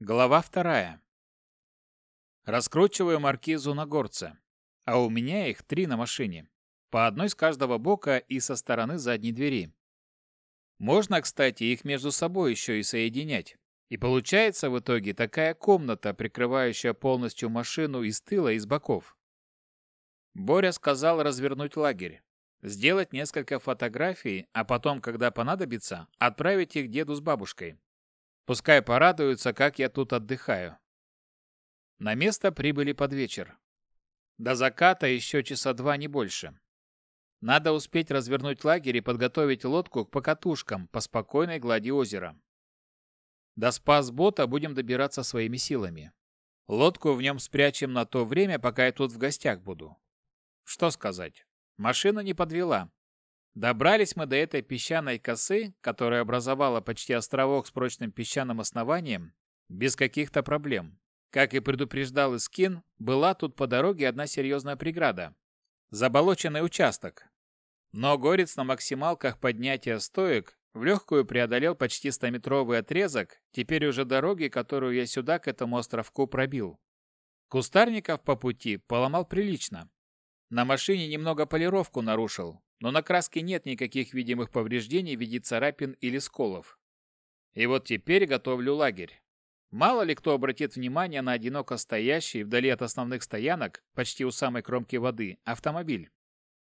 Глава вторая. Раскручиваю маркизу на горце, а у меня их три на машине, по одной с каждого бока и со стороны задней двери. Можно, кстати, их между собой еще и соединять. И получается в итоге такая комната, прикрывающая полностью машину из тыла и с боков. Боря сказал развернуть лагерь, сделать несколько фотографий, а потом, когда понадобится, отправить их деду с бабушкой. Пускай порадуются, как я тут отдыхаю. На место прибыли под вечер. До заката еще часа два, не больше. Надо успеть развернуть лагерь и подготовить лодку к покатушкам по спокойной глади озера. До спасбота будем добираться своими силами. Лодку в нем спрячем на то время, пока я тут в гостях буду. Что сказать? Машина не подвела. Добрались мы до этой песчаной косы, которая образовала почти островок с прочным песчаным основанием, без каких-то проблем. Как и предупреждал Искин, была тут по дороге одна серьезная преграда – заболоченный участок. Но Горец на максималках поднятия стоек в легкую преодолел почти 100-метровый отрезок, теперь уже дороги, которую я сюда к этому островку пробил. Кустарников по пути поломал прилично. На машине немного полировку нарушил, но на краске нет никаких видимых повреждений в виде царапин или сколов. И вот теперь готовлю лагерь. Мало ли кто обратит внимание на одиноко стоящий вдали от основных стоянок, почти у самой кромки воды, автомобиль.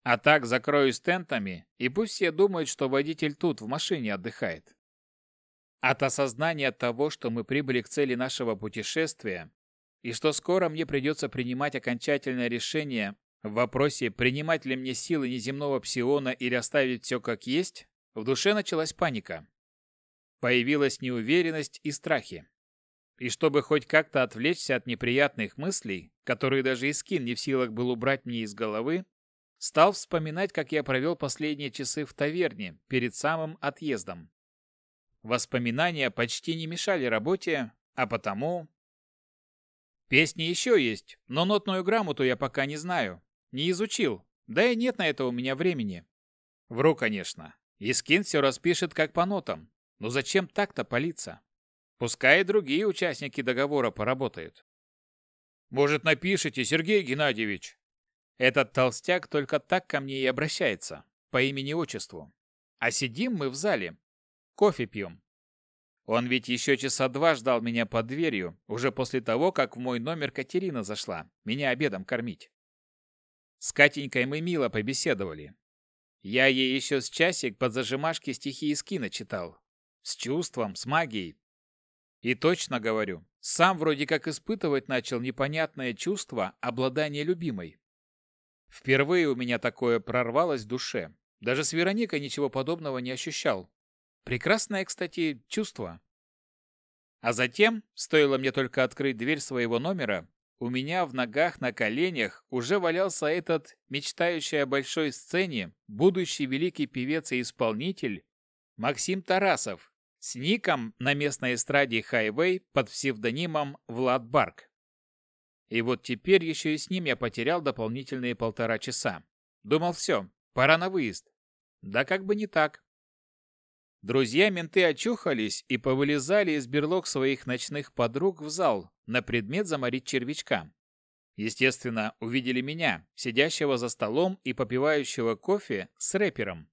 А так закроюсь тентами, и пусть все думают, что водитель тут, в машине, отдыхает. От осознания того, что мы прибыли к цели нашего путешествия, и что скоро мне придется принимать окончательное решение, в вопросе, принимать ли мне силы неземного псиона или оставить все как есть, в душе началась паника. Появилась неуверенность и страхи. И чтобы хоть как-то отвлечься от неприятных мыслей, которые даже Искин не в силах был убрать мне из головы, стал вспоминать, как я провел последние часы в таверне перед самым отъездом. Воспоминания почти не мешали работе, а потому... Песни еще есть, но нотную грамоту я пока не знаю, не изучил. Да и нет на это у меня времени. Вру, конечно. Искин все распишет как по нотам. Но зачем так-то палиться? Пускай и другие участники договора поработают. Может, напишите, Сергей Геннадьевич? Этот толстяк только так ко мне и обращается, по имени-отчеству. А сидим мы в зале, кофе пьем. Он ведь еще часа два ждал меня под дверью, уже после того, как в мой номер Катерина зашла, меня обедом кормить. С Катенькой мы мило побеседовали. Я ей еще с часик под зажимашки стихи из кино читал. С чувством, с магией. И точно говорю, сам вроде как испытывать начал непонятное чувство обладания любимой. Впервые у меня такое прорвалось в душе. Даже с Вероникой ничего подобного не ощущал. Прекрасное, кстати, чувство. А затем, стоило мне только открыть дверь своего номера, у меня в ногах на коленях уже валялся этот, мечтающий о большой сцене, будущий великий певец и исполнитель Максим Тарасов с ником на местной эстраде Хайвей под псевдонимом Влад Барк. И вот теперь еще и с ним я потерял дополнительные полтора часа. Думал, все, пора на выезд. Да как бы не так. Друзья менты очухались и повылезали из берлог своих ночных подруг в зал на предмет заморить червячка. Естественно, увидели меня, сидящего за столом и попивающего кофе с рэпером.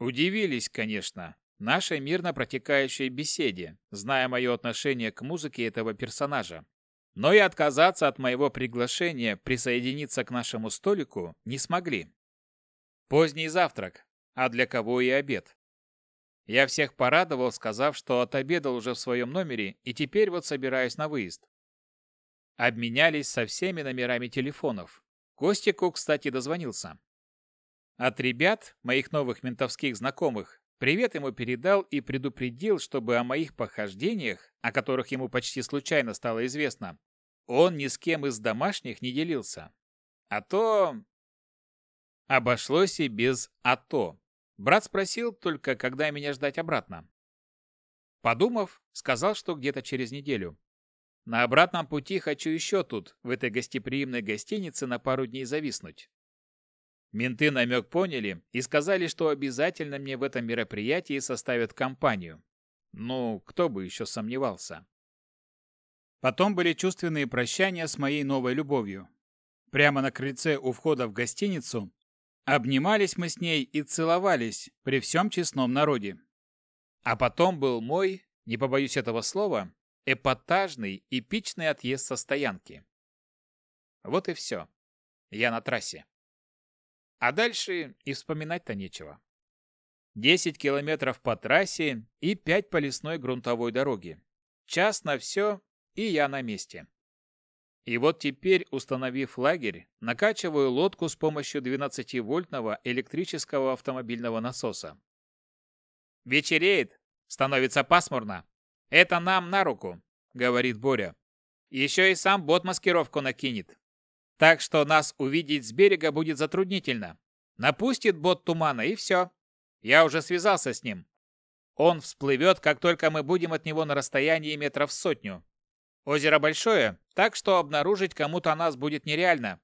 Удивились, конечно, нашей мирно протекающей беседе, зная мое отношение к музыке этого персонажа. Но и отказаться от моего приглашения присоединиться к нашему столику не смогли. Поздний завтрак, а для кого и обед. Я всех порадовал, сказав, что отобедал уже в своем номере, и теперь вот собираюсь на выезд. Обменялись со всеми номерами телефонов. Костику, кстати, дозвонился. От ребят, моих новых ментовских знакомых, привет ему передал и предупредил, чтобы о моих похождениях, о которых ему почти случайно стало известно, он ни с кем из домашних не делился. А то... Обошлось и без «а то». Брат спросил только, когда меня ждать обратно. Подумав, сказал, что где-то через неделю. На обратном пути хочу еще тут, в этой гостеприимной гостинице, на пару дней зависнуть. Менты намек поняли и сказали, что обязательно мне в этом мероприятии составят компанию. Ну, кто бы еще сомневался. Потом были чувственные прощания с моей новой любовью. Прямо на крыльце у входа в гостиницу Обнимались мы с ней и целовались при всем честном народе. А потом был мой, не побоюсь этого слова, эпатажный, эпичный отъезд со стоянки. Вот и все. Я на трассе. А дальше и вспоминать-то нечего. 10 километров по трассе и пять по лесной грунтовой дороге. Час на все, и я на месте. И вот теперь, установив лагерь, накачиваю лодку с помощью 12-вольтного электрического автомобильного насоса. «Вечереет! Становится пасмурно! Это нам на руку!» — говорит Боря. «Еще и сам бот маскировку накинет. Так что нас увидеть с берега будет затруднительно. Напустит бот тумана, и все. Я уже связался с ним. Он всплывет, как только мы будем от него на расстоянии метров сотню, Озеро большое, так что обнаружить кому-то нас будет нереально.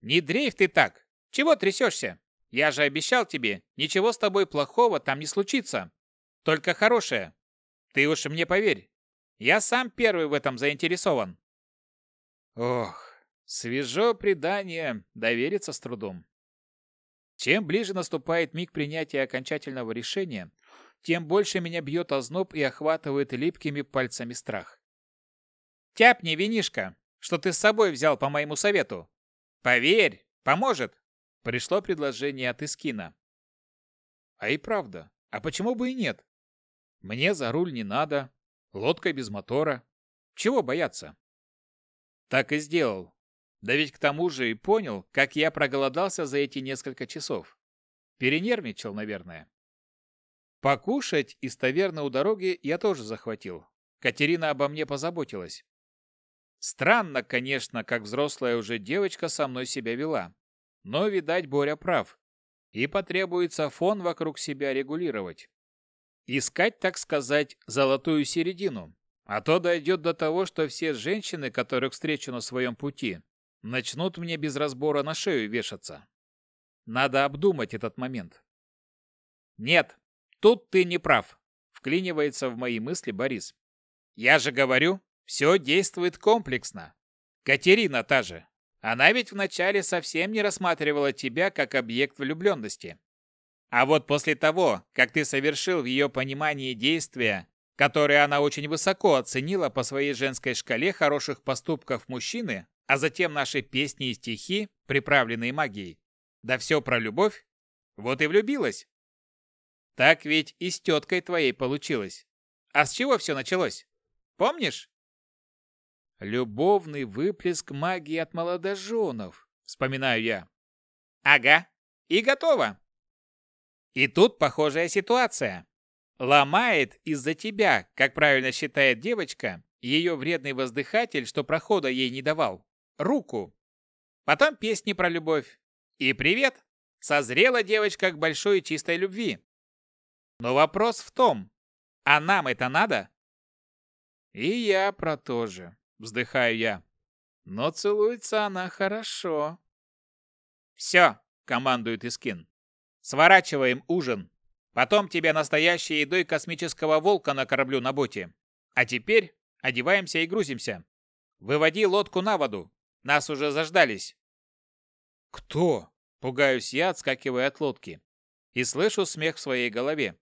Не дрейф ты так. Чего трясешься? Я же обещал тебе, ничего с тобой плохого там не случится. Только хорошее. Ты уж мне поверь. Я сам первый в этом заинтересован. Ох, свежо предание, довериться с трудом. Чем ближе наступает миг принятия окончательного решения, тем больше меня бьет озноб и охватывает липкими пальцами страх. Тяпни, винишка, что ты с собой взял по моему совету. Поверь, поможет. Пришло предложение от Искина. А и правда, а почему бы и нет? Мне за руль не надо, лодка без мотора. Чего бояться? Так и сделал. Да ведь к тому же и понял, как я проголодался за эти несколько часов. Перенервничал, наверное. Покушать из таверны у дороги я тоже захватил. Катерина обо мне позаботилась. Странно, конечно, как взрослая уже девочка со мной себя вела. Но, видать, Боря прав. И потребуется фон вокруг себя регулировать. Искать, так сказать, золотую середину. А то дойдет до того, что все женщины, которых встречу на своем пути, начнут мне без разбора на шею вешаться. Надо обдумать этот момент. Нет, тут ты не прав, вклинивается в мои мысли Борис. Я же говорю, все действует комплексно. Катерина та же. Она ведь вначале совсем не рассматривала тебя как объект влюбленности. А вот после того, как ты совершил в ее понимании действия, которые она очень высоко оценила по своей женской шкале хороших поступков мужчины, а затем наши песни и стихи, приправленные магией, да все про любовь, вот и влюбилась. Так ведь и с теткой твоей получилось. А с чего все началось? Помнишь? Любовный выплеск магии от молодоженов, вспоминаю я. Ага, и готово. И тут похожая ситуация. Ломает из-за тебя, как правильно считает девочка, ее вредный воздыхатель, что прохода ей не давал, руку. Потом песни про любовь. И привет! Созрела девочка к большой чистой любви. Но вопрос в том, а нам это надо? И я про то же. Вздыхаю я. Но целуется она хорошо. «Все!» — командует Искин. «Сворачиваем ужин. Потом тебя настоящей едой космического волка на накормлю на боте. А теперь одеваемся и грузимся. Выводи лодку на воду. Нас уже заждались». «Кто?» — пугаюсь я, отскакивая от лодки. И слышу смех в своей голове.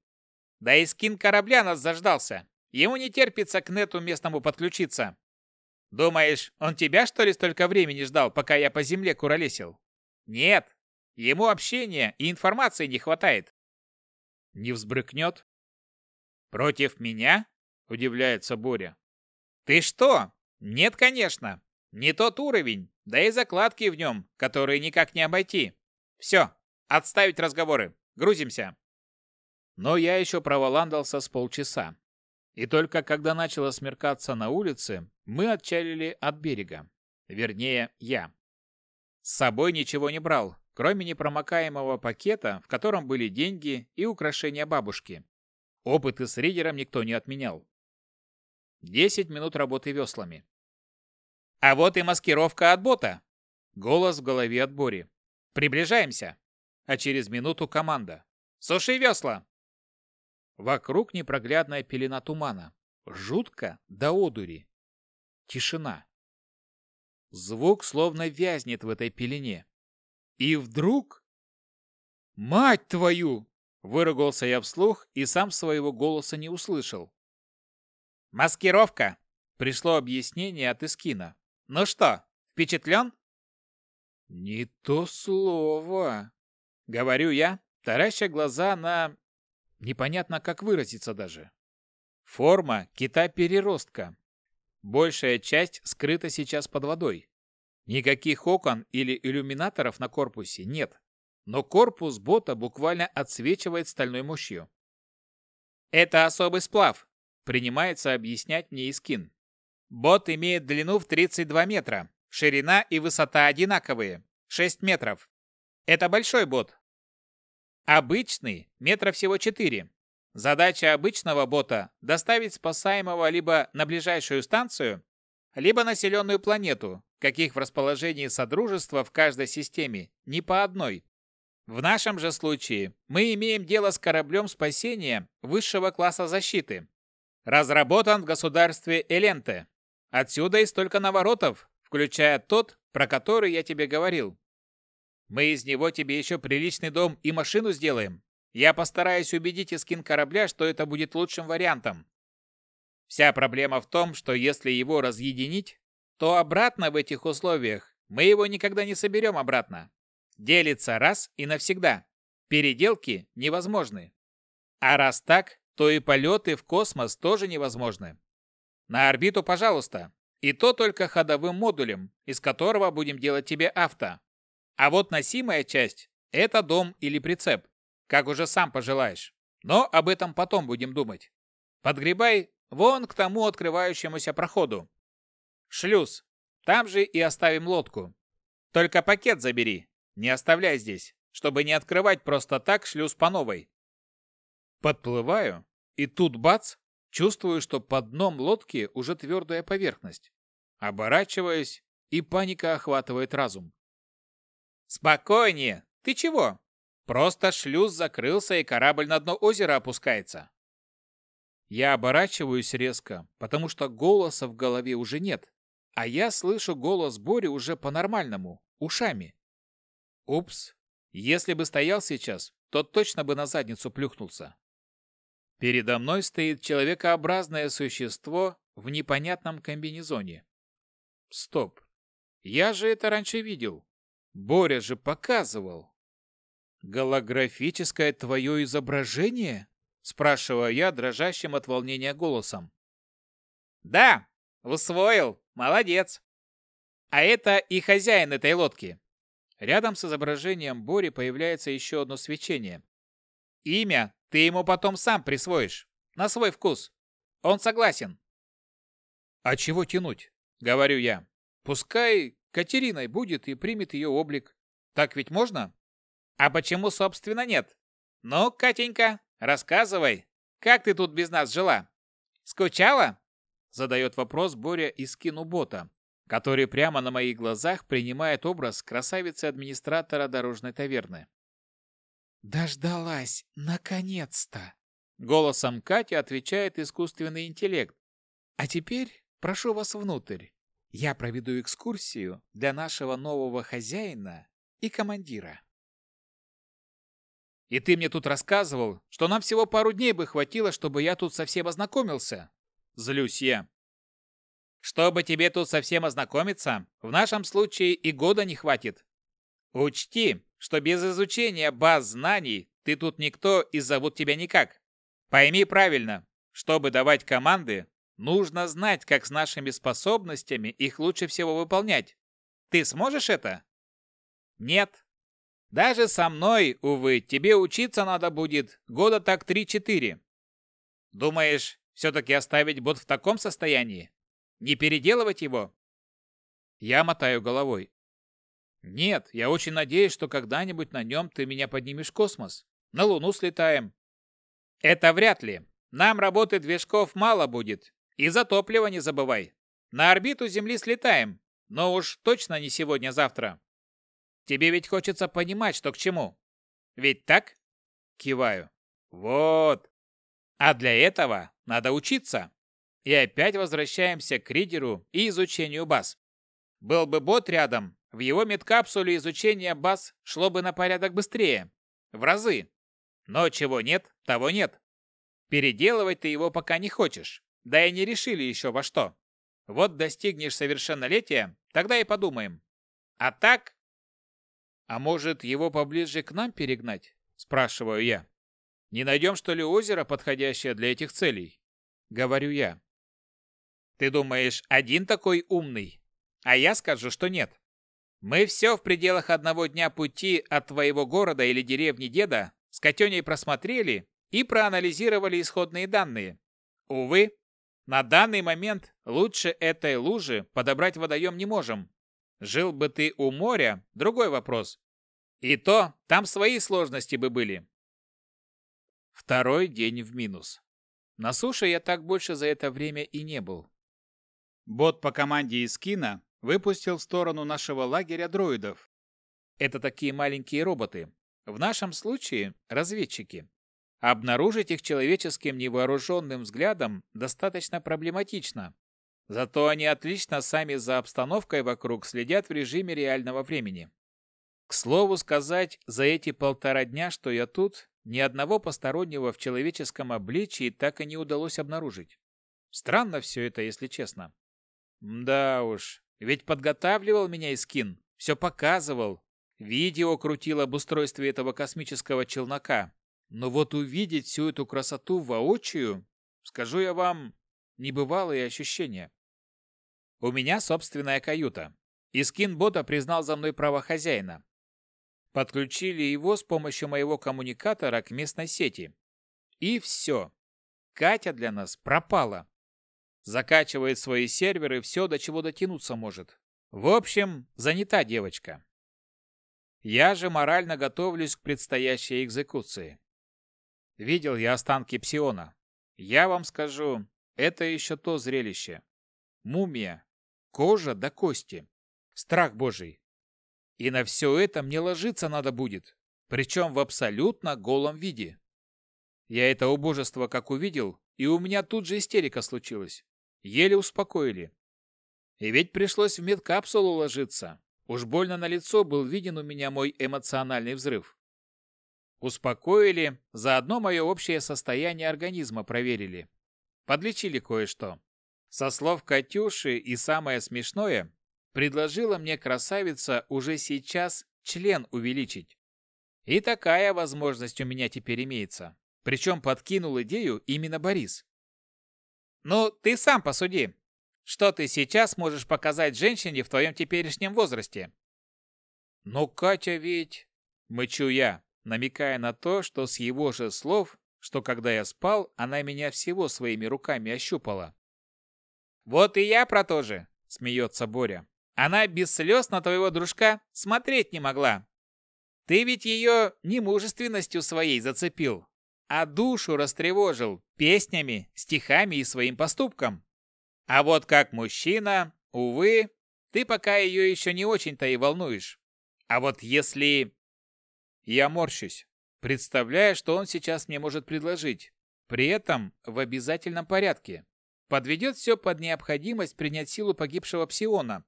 «Да Искин корабля нас заждался. Ему не терпится к нету местному подключиться». Думаешь, он тебя, что ли, столько времени ждал, пока я по земле куролесил? Нет. Ему общения и информации не хватает. Не взбрыкнет? Против меня? Удивляется Боря. Ты что? Нет, конечно. Не тот уровень, да и закладки в нем, которые никак не обойти. Все, отставить разговоры. Грузимся. Но я еще проволандался с полчаса. И только когда начало смеркаться на улице, мы отчалили от берега. Вернее, я. С собой ничего не брал, кроме непромокаемого пакета, в котором были деньги и украшения бабушки. Опыты с ридером никто не отменял. 10 минут работы веслами. А вот и маскировка от бота. Голос в голове от Бори. Приближаемся. А через минуту команда. Суши весла! Вокруг непроглядная пелена тумана. Жутко до одури. Тишина. Звук словно вязнет в этой пелене. И вдруг... «Мать твою!» — выругался я вслух и сам своего голоса не услышал. «Маскировка!» — пришло объяснение от Искина. «Ну что, впечатлен?» «Не то слово!» — говорю я, тараща глаза на Непонятно, как выразиться даже. Форма кита-переростка. Большая часть скрыта сейчас под водой. Никаких окон или иллюминаторов на корпусе нет, но корпус бота буквально отсвечивает стальной мощью. «Это особый сплав», — принимается объяснять мне Искин. «Бот имеет длину в 32 метра, ширина и высота одинаковые, 6 метров. Это большой бот, Обычный метра всего 4. Задача обычного бота – доставить спасаемого либо на ближайшую станцию, либо населенную планету, каких в расположении Содружества в каждой системе не по одной. В нашем же случае мы имеем дело с кораблем спасения высшего класса защиты. Разработан в государстве Эленте. Отсюда и столько наворотов, включая тот, про который я тебе говорил. Мы из него тебе еще приличный дом и машину сделаем. Я постараюсь убедить эскин корабля, что это будет лучшим вариантом. Вся проблема в том, что если его разъединить, то обратно в этих условиях мы его никогда не соберем обратно. Делится раз и навсегда. Переделки невозможны. А раз так, то и полеты в космос тоже невозможны. На орбиту, пожалуйста. И то только ходовым модулем, из которого будем делать тебе авто. А вот носимая часть – это дом или прицеп, как уже сам пожелаешь. Но об этом потом будем думать. Подгребай вон к тому открывающемуся проходу. Шлюз. Там же и оставим лодку. Только пакет забери, не оставляй здесь, чтобы не открывать просто так шлюз по новой. Подплываю, и тут бац, чувствую, что под дном лодки уже твердая поверхность. Оборачиваюсь, и паника охватывает разум. «Спокойнее! Ты чего?» «Просто шлюз закрылся, и корабль на дно озера опускается!» Я оборачиваюсь резко, потому что голоса в голове уже нет, а я слышу голос Бори уже по-нормальному, ушами. «Упс! Если бы стоял сейчас, то точно бы на задницу плюхнулся!» Передо мной стоит человекообразное существо в непонятном комбинезоне. Стоп. Я же это раньше видел. Боря же показывал. «Голографическое твое изображение?» — спрашиваю я дрожащим от волнения голосом. «Да, усвоил. Молодец. А это и хозяин этой лодки». Рядом с изображением Бори появляется еще одно свечение. «Имя ты ему потом сам присвоишь. На свой вкус. Он согласен». «А чего тянуть?» — говорю я. «Пускай Катериной будет и примет ее облик. Так ведь можно? А почему, собственно, нет? Ну, Катенька, рассказывай, как ты тут без нас жила? Скучала? Задает вопрос Боря из кинубота, который прямо на моих глазах принимает образ красавицы-администратора дорожной таверны. «Дождалась! Наконец-то!» Голосом Катя отвечает искусственный интеллект. «А теперь прошу вас внутрь». Я проведу экскурсию для нашего нового хозяина и командира. И ты мне тут рассказывал, что нам всего пару дней бы хватило, чтобы я тут совсем ознакомился. Злюсь я. Чтобы тебе тут совсем ознакомиться, в нашем случае и года не хватит. Учти, что без изучения баз знаний ты тут никто и зовут тебя никак. Пойми правильно, чтобы давать команды, Нужно знать, как с нашими способностями их лучше всего выполнять. Ты сможешь это? Нет. Даже со мной, увы, тебе учиться надо будет года так 3-4. Думаешь, все-таки оставить бот в таком состоянии? Не переделывать его? Я мотаю головой. Нет, я очень надеюсь, что когда-нибудь на нем ты меня поднимешь в космос. На Луну слетаем. Это вряд ли. Нам работы движков мало будет, и за топливо не забывай. На орбиту Земли слетаем, но уж точно не сегодня-завтра. А Тебе ведь хочется понимать, что к чему. Ведь так? Киваю. Вот. А для этого надо учиться. И опять возвращаемся к ридеру и изучению баз. Был бы бот рядом, в его медкапсуле изучение баз шло бы на порядок быстрее. В разы. Но чего нет, того нет. Переделывать ты его пока не хочешь. Да и не решили еще во что. Вот достигнешь совершеннолетия, тогда и подумаем. А так... А может, его поближе к нам перегнать? Спрашиваю я. Не найдем, что ли, озеро, подходящее для этих целей? Говорю я. Ты думаешь, один такой умный? А я скажу, что нет. Мы все в пределах одного дня пути от твоего города или деревни деда с котеней просмотрели и проанализировали исходные данные. Увы, на данный момент лучше этой лужи подобрать водоем не можем. Жил бы ты у моря, другой вопрос. И то, там свои сложности бы были. Второй день в минус. На суше я так больше за это время и не был. Бот по команде из кино выпустил в сторону нашего лагеря дроидов. Это такие маленькие роботы. В нашем случае разведчики. Обнаружить их человеческим невооруженным взглядом достаточно проблематично. Зато они отлично сами за обстановкой вокруг следят в режиме реального времени. К слову сказать, за эти полтора дня, что я тут, ни одного постороннего в человеческом обличии так и не удалось обнаружить. Странно все это, если честно. Да уж, ведь подготавливал меня и скин, все показывал, видео крутил об устройстве этого космического челнока, но вот увидеть всю эту красоту воочию, скажу я вам, небывалые ощущения. У меня собственная каюта, и скин бота признал за мной право хозяина. Подключили его с помощью моего коммуникатора к местной сети. И все. Катя для нас пропала. Закачивает свои серверы все, до чего дотянуться может. В общем, занята девочка. Я же морально готовлюсь к предстоящей экзекуции. Видел я останки Псиона. Я вам скажу, это еще то зрелище. Мумия, кожа до кости. Страх божий. И на все это мне ложиться надо будет, причем в абсолютно голом виде. Я это убожество как увидел, и у меня тут же истерика случилась. Еле успокоили. И ведь пришлось в медкапсулу ложиться. Уж больно на лицо был виден у меня мой эмоциональный взрыв. Успокоили, заодно мое общее состояние организма проверили. Подлечили кое-что. Со слов Катюши и самое смешное, предложила мне красавица уже сейчас член увеличить. И такая возможность у меня теперь имеется. Причем подкинул идею именно Борис. Ну, ты сам посуди. Что ты сейчас можешь показать женщине в твоем теперешнем возрасте? Ну, Катя ведь... Мычу я намекая на то, что с его же слов, что когда я спал, она меня всего своими руками ощупала. «Вот и я про то же!» – смеется Боря. «Она без слез на твоего дружка смотреть не могла. Ты ведь ее не мужественностью своей зацепил, а душу растревожил песнями, стихами и своим поступком. А вот как мужчина, увы, ты пока ее еще не очень-то и волнуешь. А вот если я морщусь, представляя, что он сейчас мне может предложить. При этом в обязательном порядке. Подведет все под необходимость принять силу погибшего псиона,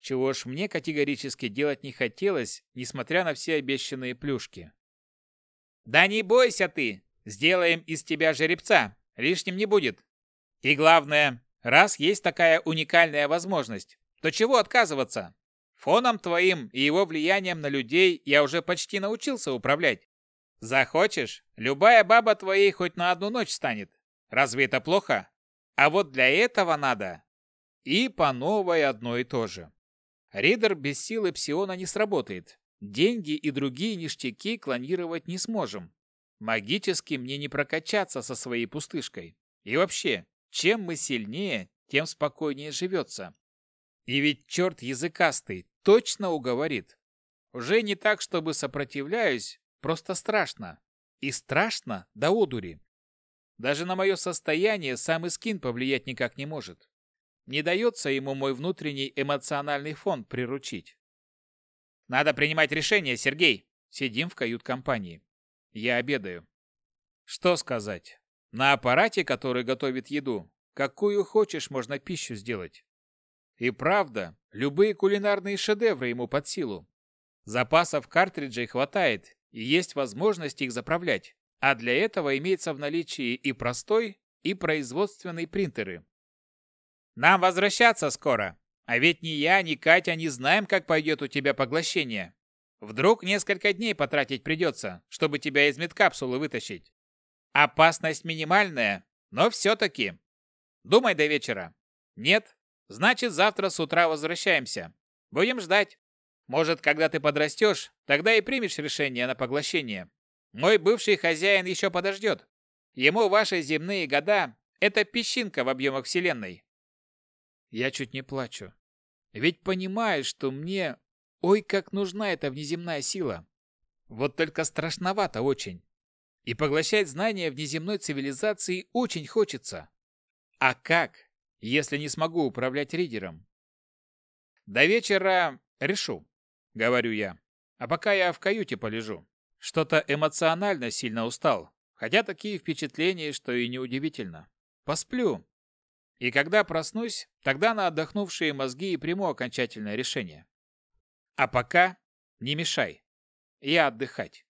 чего ж мне категорически делать не хотелось, несмотря на все обещанные плюшки. «Да не бойся ты! Сделаем из тебя жеребца, лишним не будет. И главное, раз есть такая уникальная возможность, то чего отказываться? Фоном твоим и его влиянием на людей я уже почти научился управлять. Захочешь, любая баба твоей хоть на одну ночь станет. Разве это плохо? А вот для этого надо. И по новой одно и то же. Ридер без силы псиона не сработает. Деньги и другие ништяки клонировать не сможем. Магически мне не прокачаться со своей пустышкой. И вообще, чем мы сильнее, тем спокойнее живется. И ведь черт языкастый точно уговорит. Уже не так, чтобы сопротивляюсь, просто страшно. И страшно до одури. Даже на мое состояние сам Искин повлиять никак не может. Не дается ему мой внутренний эмоциональный фон приручить. Надо принимать решение, Сергей. Сидим в кают-компании. Я обедаю. Что сказать? На аппарате, который готовит еду, какую хочешь, можно пищу сделать. И правда, любые кулинарные шедевры ему под силу. Запасов картриджей хватает, и есть возможность их заправлять. А для этого имеется в наличии и простой, и производственный принтеры. Нам возвращаться скоро. А ведь ни я, ни Катя не знаем, как пойдет у тебя поглощение. Вдруг несколько дней потратить придется, чтобы тебя из медкапсулы вытащить. Опасность минимальная, но все-таки. Думай до вечера. Нет, Значит, завтра с утра возвращаемся. Будем ждать. Может, когда ты подрастешь, тогда и примешь решение на поглощение. Мой бывший хозяин еще подождет. Ему ваши земные года – это песчинка в объемах Вселенной. Я чуть не плачу. Ведь понимаю, что мне... Ой, как нужна эта внеземная сила. Вот только страшновато очень. И поглощать знания внеземной цивилизации очень хочется. А как? если не смогу управлять ридером, До вечера решу, говорю я. А пока я в каюте полежу. Что-то эмоционально сильно устал, хотя такие впечатления, что и неудивительно. Посплю. И когда проснусь, тогда на отдохнувшие мозги и приму окончательное решение. А пока не мешай. Я отдыхать.